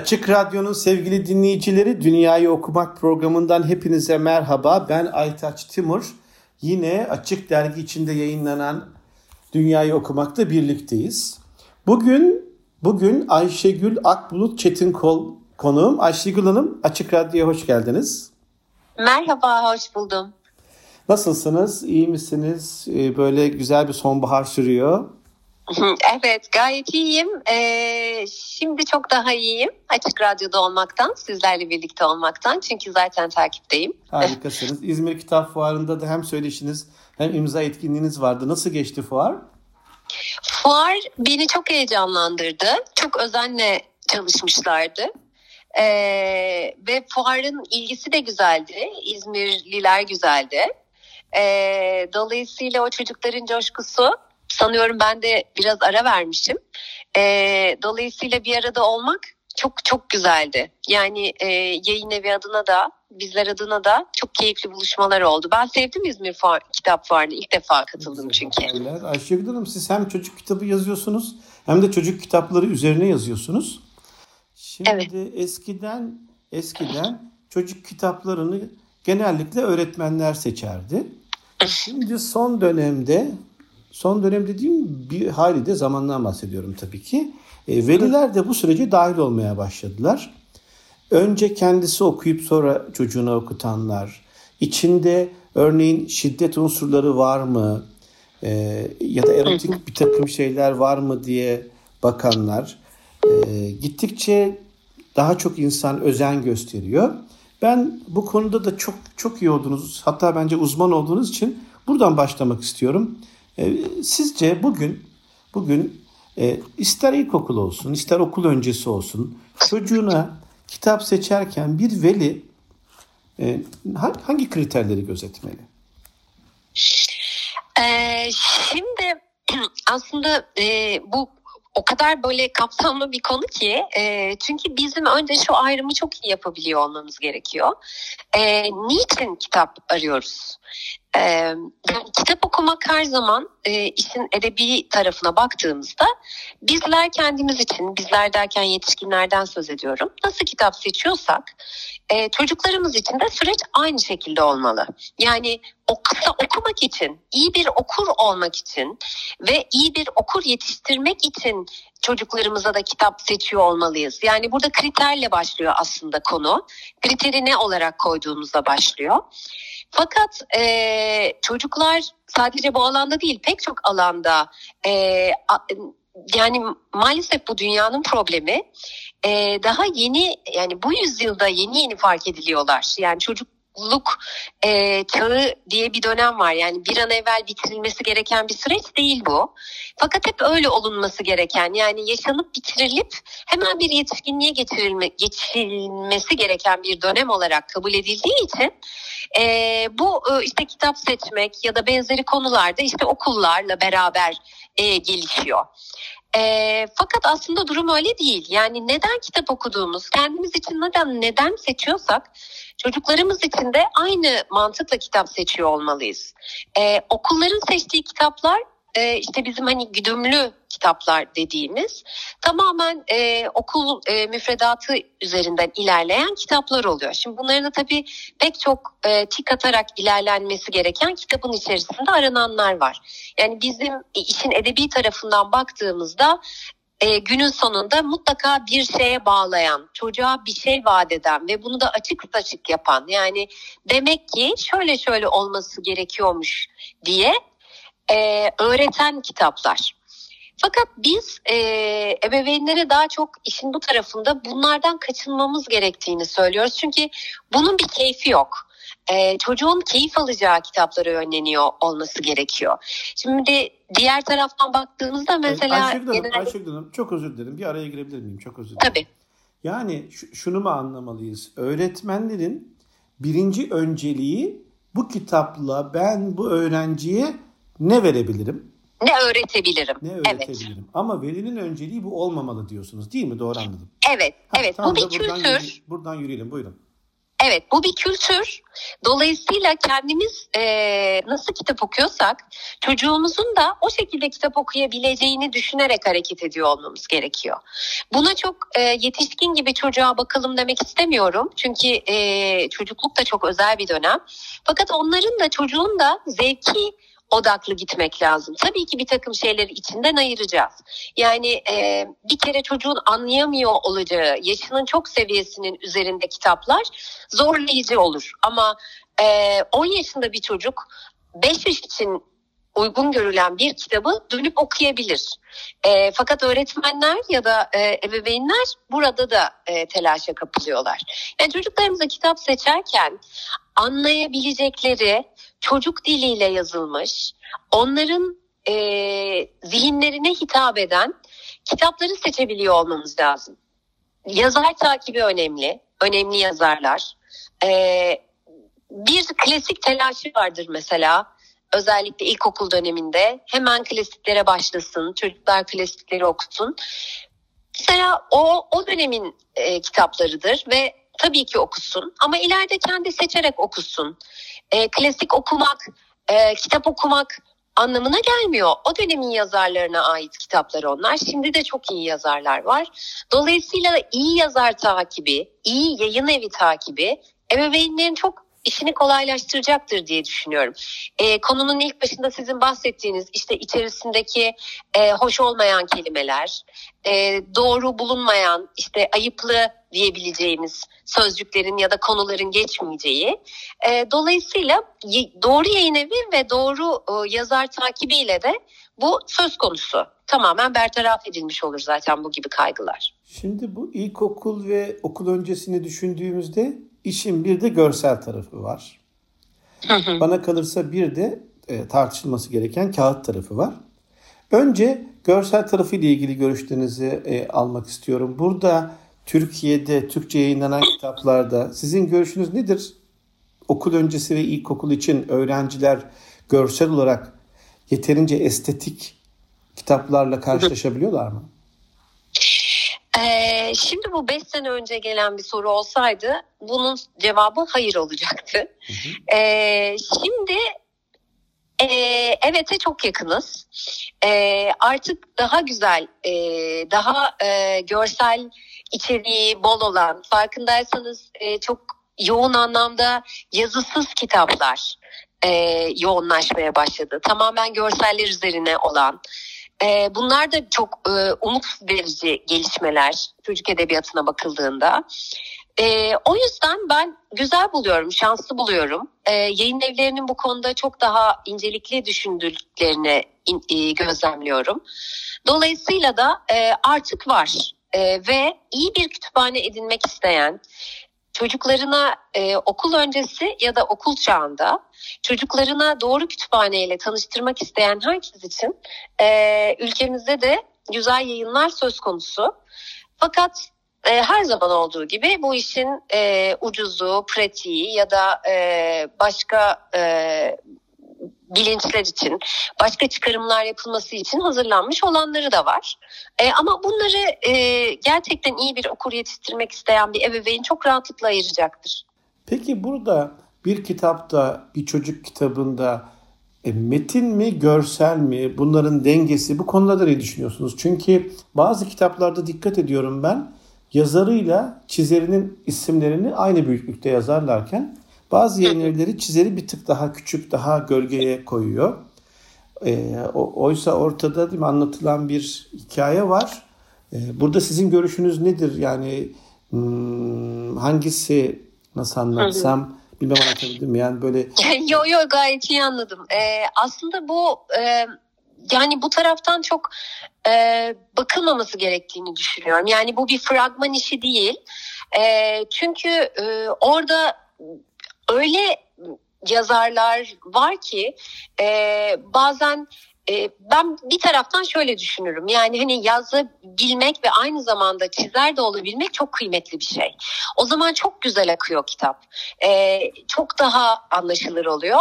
Açık Radyo'nun sevgili dinleyicileri Dünyayı Okumak programından hepinize merhaba. Ben Aytaç Timur. Yine Açık Dergi içinde yayınlanan Dünyayı Okumak'ta birlikteyiz. Bugün bugün Ayşegül Akbulut Çetinkol konuğum. Ayşegül Hanım Açık Radyo'ya hoş geldiniz. Merhaba, hoş buldum. Nasılsınız? İyi misiniz? Ee, böyle güzel bir sonbahar sürüyor. Evet gayet iyiyim. Ee, şimdi çok daha iyiyim. Açık Radyo'da olmaktan, sizlerle birlikte olmaktan. Çünkü zaten takipteyim. Harikasınız. İzmir Kitap Fuarı'nda da hem söyleşiniz hem imza etkinliğiniz vardı. Nasıl geçti fuar? Fuar beni çok heyecanlandırdı. Çok özenle çalışmışlardı. Ee, ve fuarın ilgisi de güzeldi. İzmirliler güzeldi. Ee, dolayısıyla o çocukların coşkusu sanıyorum ben de biraz ara vermişim. E, dolayısıyla bir arada olmak çok çok güzeldi. Yani e, yayın evi adına da bizler adına da çok keyifli buluşmalar oldu. Ben sevdim İzmir Fuar, Kitap Fuarı'na ilk defa katıldım çünkü. Ayşegül Hanım siz hem çocuk kitabı yazıyorsunuz hem de çocuk kitapları üzerine yazıyorsunuz. Şimdi evet. eskiden eskiden çocuk kitaplarını genellikle öğretmenler seçerdi. Şimdi son dönemde son dönem dediğim bir hali de zamandan bahsediyorum tabii ki. E, veliler de bu sürece dahil olmaya başladılar. Önce kendisi okuyup sonra çocuğuna okutanlar, içinde örneğin şiddet unsurları var mı e, ya da erotik bir takım şeyler var mı diye bakanlar e, gittikçe daha çok insan özen gösteriyor. Ben bu konuda da çok çok iyi olduğunuz hatta bence uzman olduğunuz için buradan başlamak istiyorum. E, sizce bugün bugün e, ister ilkokul olsun, ister okul öncesi olsun çocuğuna kitap seçerken bir veli e, hangi kriterleri gözetmeli? Ee, şimdi aslında e, bu o kadar böyle kapsamlı bir konu ki e, çünkü bizim önce şu ayrımı çok iyi yapabiliyor olmamız gerekiyor. Niçin kitap arıyoruz? E, yani kitap okumak her zaman e, işin edebi tarafına baktığımızda bizler kendimiz için, bizler derken yetişkinlerden söz ediyorum. Nasıl kitap seçiyorsak e, çocuklarımız için de süreç aynı şekilde olmalı. Yani o kısa okumak için, iyi bir okur olmak için ve iyi bir okur yetiştirmek için çocuklarımıza da kitap seçiyor olmalıyız. Yani burada kriterle başlıyor aslında konu. Kriteri ne olarak koyduğumuzda başlıyor. Fakat e, çocuklar sadece bu alanda değil pek çok alanda e, yani maalesef bu dünyanın problemi e, daha yeni yani bu yüzyılda yeni yeni fark ediliyorlar. Yani çocuk luk e, çağı diye bir dönem var. Yani bir an evvel bitirilmesi gereken bir süreç değil bu. Fakat hep öyle olunması gereken yani yaşanıp bitirilip hemen bir yetişkinliğe geçirilme, geçirilmesi gereken bir dönem olarak kabul edildiği için e, bu e, işte kitap seçmek ya da benzeri konularda işte okullarla beraber e, gelişiyor. E, fakat aslında durum öyle değil. Yani neden kitap okuduğumuz, kendimiz için neden neden seçiyorsak çocuklarımız için de aynı mantıkla kitap seçiyor olmalıyız. E, okulların seçtiği kitaplar e, işte bizim hani güdümlü kitaplar dediğimiz tamamen e, okul e, müfredatı üzerinden ilerleyen kitaplar oluyor. Şimdi bunların da tabii pek çok e, tik atarak ilerlenmesi gereken kitabın içerisinde arananlar var. Yani bizim işin edebi tarafından baktığımızda e, günün sonunda mutlaka bir şeye bağlayan, çocuğa bir şey vaat eden ve bunu da açık açık yapan yani demek ki şöyle şöyle olması gerekiyormuş diye e, öğreten kitaplar. Fakat biz e, ebeveynlere daha çok işin bu tarafında bunlardan kaçınmamız gerektiğini söylüyoruz. Çünkü bunun bir keyfi yok. E, çocuğun keyif alacağı kitaplara yönleniyor olması gerekiyor. Şimdi diğer taraftan baktığımızda mesela... Ayşegül Hanım, genel... Ayşegül Hanım çok özür dilerim. Bir araya girebilir miyim? Çok özür dilerim. Tabii. Yani şunu mu anlamalıyız? Öğretmenlerin birinci önceliği bu kitapla ben bu öğrenciye ne verebilirim? Ne öğretebilirim? Ne öğretebilirim? Evet. Ama velinin önceliği bu olmamalı diyorsunuz değil mi? Doğru anladım. Evet, ha, evet. Bu bir kültür. Buradan, yürü, buradan yürüyelim, buyurun. Evet bu bir kültür. Dolayısıyla kendimiz e, nasıl kitap okuyorsak çocuğumuzun da o şekilde kitap okuyabileceğini düşünerek hareket ediyor olmamız gerekiyor. Buna çok e, yetişkin gibi çocuğa bakalım demek istemiyorum. Çünkü e, çocukluk da çok özel bir dönem. Fakat onların da çocuğun da zevki odaklı gitmek lazım. Tabii ki bir takım şeyleri içinden ayıracağız. Yani e, bir kere çocuğun anlayamıyor olacağı yaşının çok seviyesinin üzerinde kitaplar zorlayıcı olur. Ama e, 10 yaşında bir çocuk 5 yaş için uygun görülen bir kitabı dönüp okuyabilir. E, fakat öğretmenler ya da e, ebeveynler burada da e, telaşa kapılıyorlar. Yani çocuklarımıza kitap seçerken anlayabilecekleri çocuk diliyle yazılmış, onların e, zihinlerine hitap eden kitapları seçebiliyor olmamız lazım. Yazar takibi önemli, önemli yazarlar. E, bir klasik telaşı vardır mesela özellikle ilkokul döneminde hemen klasiklere başlasın, çocuklar klasikleri okusun. Mesela o o dönemin e, kitaplarıdır ve tabii ki okusun ama ileride kendi seçerek okusun. E, klasik okumak, e, kitap okumak anlamına gelmiyor. O dönemin yazarlarına ait kitaplar onlar. Şimdi de çok iyi yazarlar var. Dolayısıyla iyi yazar takibi, iyi yayın evi takibi ebeveynlerin çok işini kolaylaştıracaktır diye düşünüyorum. E, konunun ilk başında sizin bahsettiğiniz işte içerisindeki e, hoş olmayan kelimeler, e, doğru bulunmayan işte ayıplı diyebileceğimiz sözcüklerin ya da konuların geçmeyeceği. E, dolayısıyla doğru yayın evi ve doğru e, yazar takibiyle de bu söz konusu. Tamamen bertaraf edilmiş olur zaten bu gibi kaygılar. Şimdi bu ilkokul ve okul öncesini düşündüğümüzde işin bir de görsel tarafı var. Bana kalırsa bir de e, tartışılması gereken kağıt tarafı var. Önce görsel tarafı ile ilgili görüşlerinizi e, almak istiyorum. Burada Türkiye'de Türkçe yayınlanan kitaplarda sizin görüşünüz nedir? Okul öncesi ve ilkokul için öğrenciler görsel olarak yeterince estetik kitaplarla karşılaşabiliyorlar mı? Ee, şimdi bu 5 sene önce gelen bir soru olsaydı bunun cevabı hayır olacaktı. Ee, şimdi e, evet'e çok yakınız. E, artık daha güzel, e, daha e, görsel içeriği bol olan, farkındaysanız e, çok yoğun anlamda yazısız kitaplar e, yoğunlaşmaya başladı. Tamamen görseller üzerine olan. E, bunlar da çok e, umut verici gelişmeler çocuk edebiyatına bakıldığında. E, o yüzden ben güzel buluyorum, şanslı buluyorum. E, yayın evlerinin bu konuda çok daha incelikli düşündüklerini in, e, gözlemliyorum. Dolayısıyla da e, artık var e, ve iyi bir kütüphane edinmek isteyen, çocuklarına e, okul öncesi ya da okul çağında çocuklarına doğru kütüphaneyle tanıştırmak isteyen herkes için e, ülkemizde de güzel yayınlar söz konusu. Fakat e, her zaman olduğu gibi bu işin e, ucuzu, pratiği ya da e, başka e, bilinçler için, başka çıkarımlar yapılması için hazırlanmış olanları da var. E, ama bunları e, gerçekten iyi bir okur yetiştirmek isteyen bir ebeveyn çok rahatlıkla ayıracaktır. Peki burada bir kitapta, bir çocuk kitabında e, metin mi, görsel mi, bunların dengesi bu konularda ne düşünüyorsunuz? Çünkü bazı kitaplarda dikkat ediyorum ben yazarıyla çizerinin isimlerini aynı büyüklükte yazarlarken bazı yayın çizeri bir tık daha küçük, daha gölgeye koyuyor. E, o, oysa ortada değil mi, anlatılan bir hikaye var. E, burada sizin görüşünüz nedir? Yani hmm, hangisi nasıl anlatsam bilmem anlatabildim yani böyle. yo yo gayet iyi anladım. Ee, aslında bu e, yani bu taraftan çok e, bakılmaması gerektiğini düşünüyorum. Yani bu bir fragman işi değil. E, çünkü e, orada öyle yazarlar var ki e, bazen e, ben bir taraftan şöyle düşünürüm. Yani hani yazabilmek ve aynı zamanda çizer de olabilmek çok kıymetli bir şey. O zaman çok güzel akıyor kitap. E, çok daha anlaşılır oluyor.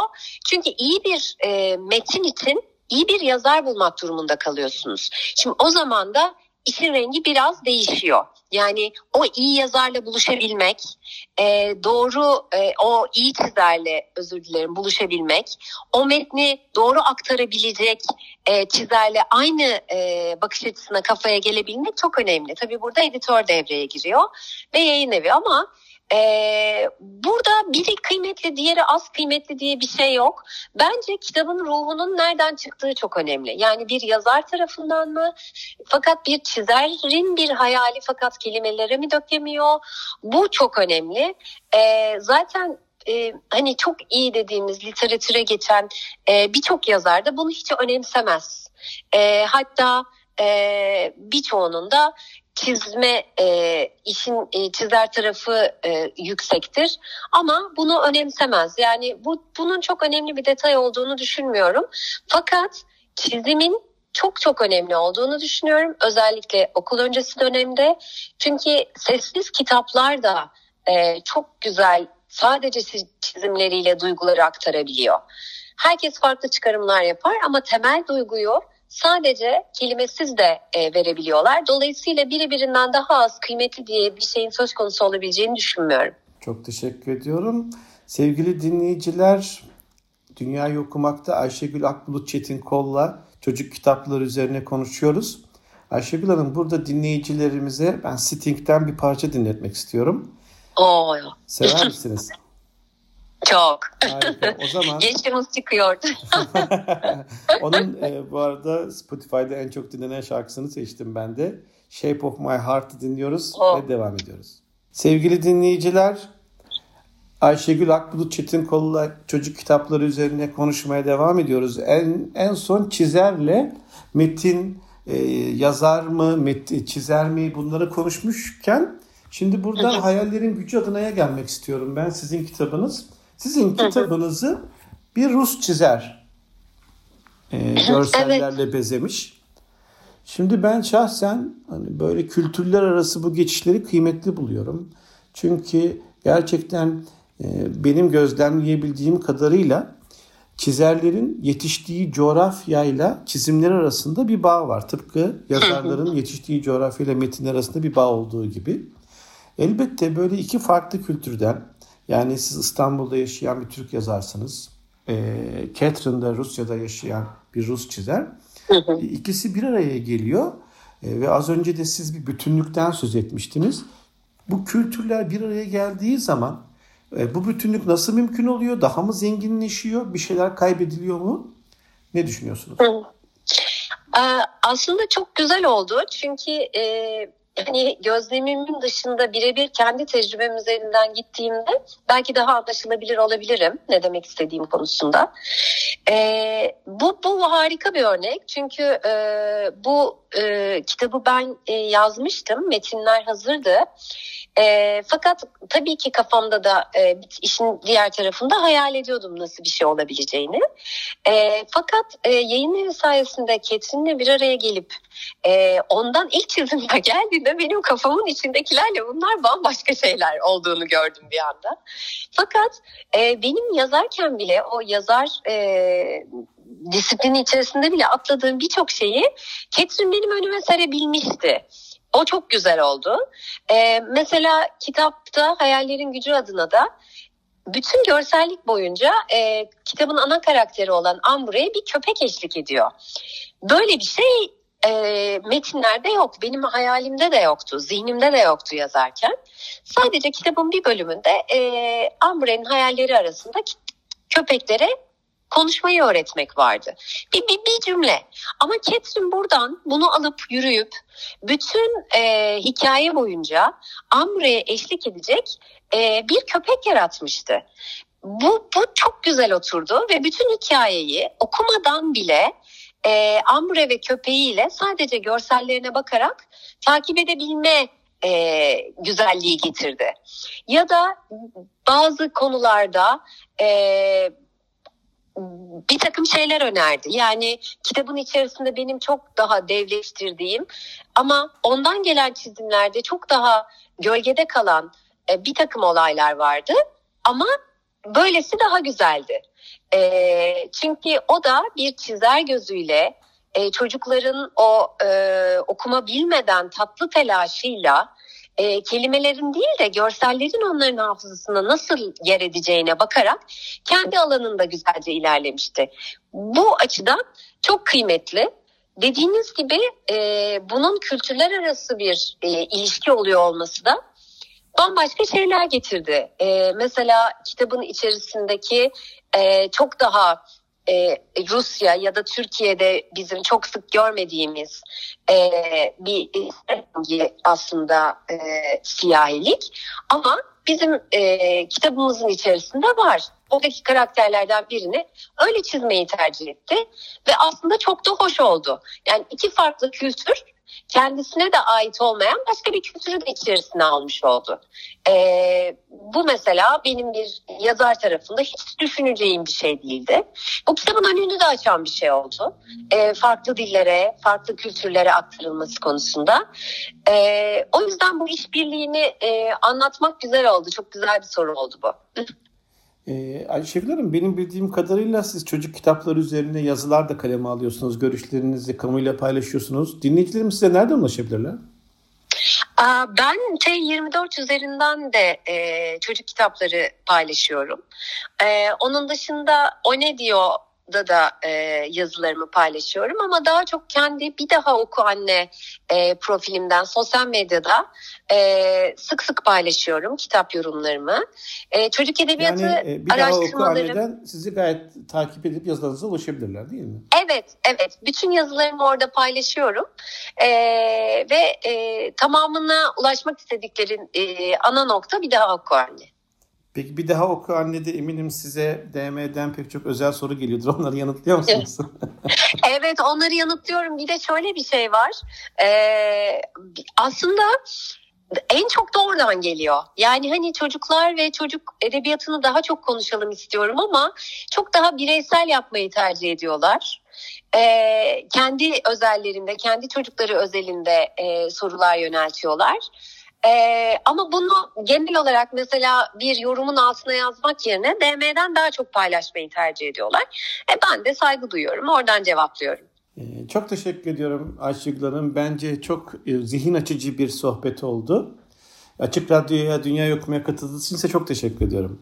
Çünkü iyi bir e, metin için iyi bir yazar bulmak durumunda kalıyorsunuz. Şimdi o zaman da işin rengi biraz değişiyor. Yani o iyi yazarla buluşabilmek, e, doğru e, o iyi çizerle özür dilerim buluşabilmek, o metni doğru aktarabilecek e, çizerle aynı e, bakış açısına kafaya gelebilmek çok önemli. Tabii burada editör devreye giriyor ve yayın evi ama ee, burada biri kıymetli diğeri az kıymetli diye bir şey yok. Bence kitabın ruhunun nereden çıktığı çok önemli. Yani bir yazar tarafından mı fakat bir çizerin bir hayali fakat kelimelere mi dökemiyor? Bu çok önemli. Ee, zaten e, hani çok iyi dediğimiz literatüre geçen e, birçok yazar da bunu hiç önemsemez. E, hatta e, birçoğunun da çizme e, işin e, çizer tarafı e, yüksektir ama bunu önemsemez. Yani bu bunun çok önemli bir detay olduğunu düşünmüyorum. Fakat çizimin çok çok önemli olduğunu düşünüyorum. Özellikle okul öncesi dönemde. Çünkü sessiz kitaplar da e, çok güzel sadece çizimleriyle duyguları aktarabiliyor. Herkes farklı çıkarımlar yapar ama temel duyguyu sadece kelimesiz de e, verebiliyorlar. Dolayısıyla biri birinden daha az kıymetli diye bir şeyin söz konusu olabileceğini düşünmüyorum. Çok teşekkür ediyorum. Sevgili dinleyiciler, Dünyayı Okumak'ta Ayşegül Akbulut Çetin Kol'la çocuk kitapları üzerine konuşuyoruz. Ayşegül Hanım burada dinleyicilerimize ben Sting'den bir parça dinletmek istiyorum. Oo. Sever misiniz? Çok. Harika. O zaman Yaşımız çıkıyordu. onun e, bu arada Spotify'da en çok dinlenen şarkısını seçtim ben de. Shape of My Heart'ı dinliyoruz oh. ve devam ediyoruz. Sevgili dinleyiciler, Ayşegül Akbulut Çetin Kol'la çocuk kitapları üzerine konuşmaya devam ediyoruz. En en son çizerle metin e, yazar mı, metin, çizer mi bunları konuşmuşken şimdi burada hayallerin gücü adına'ya gelmek istiyorum. Ben sizin kitabınız sizin kitabınızı bir Rus çizer e, görsellerle evet. bezemiş. Şimdi ben şahsen hani böyle kültürler arası bu geçişleri kıymetli buluyorum. Çünkü gerçekten e, benim gözlemleyebildiğim kadarıyla çizerlerin yetiştiği coğrafyayla çizimler arasında bir bağ var. Tıpkı yazarların yetiştiği coğrafyayla metinler arasında bir bağ olduğu gibi. Elbette böyle iki farklı kültürden yani siz İstanbul'da yaşayan bir Türk yazarsınız. E, Catherine'da Rusya'da yaşayan bir Rus çizer. Hı hı. İkisi bir araya geliyor. E, ve az önce de siz bir bütünlükten söz etmiştiniz. Bu kültürler bir araya geldiği zaman e, bu bütünlük nasıl mümkün oluyor? Daha mı zenginleşiyor? Bir şeyler kaybediliyor mu? Ne düşünüyorsunuz? Hı. Aslında çok güzel oldu. Çünkü e, hani gözlemimin dışında birebir kendi tecrübem üzerinden gittiğimde belki daha anlaşılabilir olabilirim ne demek istediğim konusunda. E, bu, bu harika bir örnek çünkü e, bu e, kitabı ben e, yazmıştım metinler hazırdı. E, fakat tabii ki kafamda da e, işin diğer tarafında hayal ediyordum nasıl bir şey olabileceğini. E, fakat e, yayın evi sayesinde Ketrin'le bir araya gelip e, ondan ilk çizimler geldiğinde benim kafamın içindekilerle bunlar bambaşka şeyler olduğunu gördüm bir anda. Fakat e, benim yazarken bile o yazar e, disiplini içerisinde bile atladığım birçok şeyi Ketrin benim önüme serebilmişti. O çok güzel oldu. Ee, mesela kitapta Hayallerin Gücü adına da bütün görsellik boyunca e, kitabın ana karakteri olan Ambure'ye bir köpek eşlik ediyor. Böyle bir şey e, metinlerde yok. Benim hayalimde de yoktu, zihnimde de yoktu yazarken. Sadece kitabın bir bölümünde e, Ambure'nin hayalleri arasında köpeklere konuşmayı öğretmek vardı. Bir, bir, bir cümle. Ama Catherine buradan bunu alıp yürüyüp bütün e, hikaye boyunca Ambre'ye eşlik edecek e, bir köpek yaratmıştı. Bu, bu çok güzel oturdu ve bütün hikayeyi okumadan bile e, Ambre ve köpeğiyle sadece görsellerine bakarak takip edebilme e, güzelliği getirdi. Ya da bazı konularda e, bir takım şeyler önerdi. Yani kitabın içerisinde benim çok daha devleştirdiğim ama ondan gelen çizimlerde çok daha gölgede kalan e, bir takım olaylar vardı. Ama böylesi daha güzeldi. E, çünkü o da bir çizer gözüyle e, çocukların o okuma bilmeden tatlı telaşıyla e, kelimelerin değil de görsellerin onların hafızasına nasıl yer edeceğine bakarak kendi alanında güzelce ilerlemişti. Bu açıdan çok kıymetli. Dediğiniz gibi e, bunun kültürler arası bir e, ilişki oluyor olması da bambaşka şeyler getirdi. E, mesela kitabın içerisindeki e, çok daha e, Rusya ya da Türkiye'de bizim çok sık görmediğimiz e, bir aslında e, siyahilik ama bizim e, kitabımızın içerisinde var. Oradaki karakterlerden birini öyle çizmeyi tercih etti ve aslında çok da hoş oldu. Yani iki farklı kültür kendisine de ait olmayan başka bir kültürü de içerisine almış oldu. Ee, bu mesela benim bir yazar tarafında hiç düşüneceğim bir şey değildi. Bu kitabın önünü de açan bir şey oldu. Ee, farklı dillere, farklı kültürlere aktarılması konusunda. Ee, o yüzden bu işbirliğini e, anlatmak güzel oldu. Çok güzel bir soru oldu bu. Ee, Ayşegül Hanım benim bildiğim kadarıyla siz çocuk kitapları üzerine yazılar da kaleme alıyorsunuz. Görüşlerinizi kamuyla paylaşıyorsunuz. Dinleyicilerimiz size nereden ulaşabilirler? Ben T24 üzerinden de e, çocuk kitapları paylaşıyorum. E, onun dışında O Ne Diyor da da e, yazılarımı paylaşıyorum ama daha çok kendi bir daha oku anne e, profilimden sosyal medyada e, sık sık paylaşıyorum kitap yorumlarımı. E, çocuk edebiyatı yani, e, bir daha oku sizi gayet takip edip yazılarınıza ulaşabilirler değil mi? Evet, evet. Bütün yazılarımı orada paylaşıyorum e, ve e, tamamına ulaşmak istediklerin e, ana nokta bir daha oku anne. Peki bir daha oku anne de eminim size DM'den pek çok özel soru geliyordur. Onları yanıtlıyor musunuz? evet onları yanıtlıyorum. Bir de şöyle bir şey var. Ee, aslında en çok da oradan geliyor. Yani hani çocuklar ve çocuk edebiyatını daha çok konuşalım istiyorum ama çok daha bireysel yapmayı tercih ediyorlar. Ee, kendi özellerinde, kendi çocukları özelinde e, sorular yöneltiyorlar. Ee, ama bunu genel olarak mesela bir yorumun altına yazmak yerine DM'den daha çok paylaşmayı tercih ediyorlar. E, ben de saygı duyuyorum. Oradan cevaplıyorum. Ee, çok teşekkür ediyorum Ayşegül Hanım. Bence çok e, zihin açıcı bir sohbet oldu. Açık Radyo'ya Dünya Okumaya katıldığınız için size çok teşekkür ediyorum.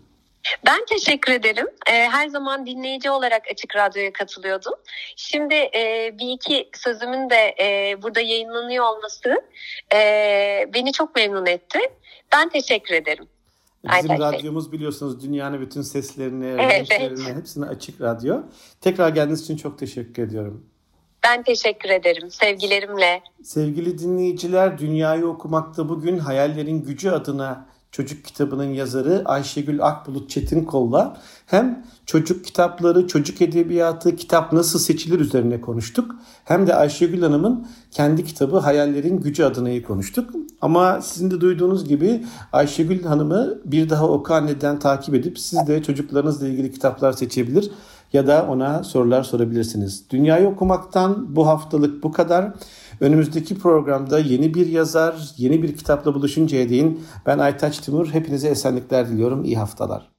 Ben teşekkür ederim. Ee, her zaman dinleyici olarak Açık Radyo'ya katılıyordum. Şimdi e, bir iki sözümün de e, burada yayınlanıyor olması e, beni çok memnun etti. Ben teşekkür ederim. Bizim Aytaş radyomuz biliyorsunuz dünyanın bütün seslerini, evet. renklerini hepsini açık radyo. Tekrar geldiğiniz için çok teşekkür ediyorum. Ben teşekkür ederim. Sevgilerimle. Sevgili dinleyiciler, Dünyayı Okumakta bugün Hayallerin Gücü adına çocuk kitabının yazarı Ayşegül Akbulut Çetinkol'la hem çocuk kitapları, çocuk edebiyatı, kitap nasıl seçilir üzerine konuştuk. Hem de Ayşegül Hanım'ın kendi kitabı Hayallerin Gücü adınayı konuştuk. Ama sizin de duyduğunuz gibi Ayşegül Hanım'ı bir daha oku anneden takip edip siz de çocuklarınızla ilgili kitaplar seçebilir ya da ona sorular sorabilirsiniz. Dünyayı okumaktan bu haftalık bu kadar. Önümüzdeki programda yeni bir yazar, yeni bir kitapla buluşuncaya değin ben Aytaç Timur. Hepinize esenlikler diliyorum. İyi haftalar.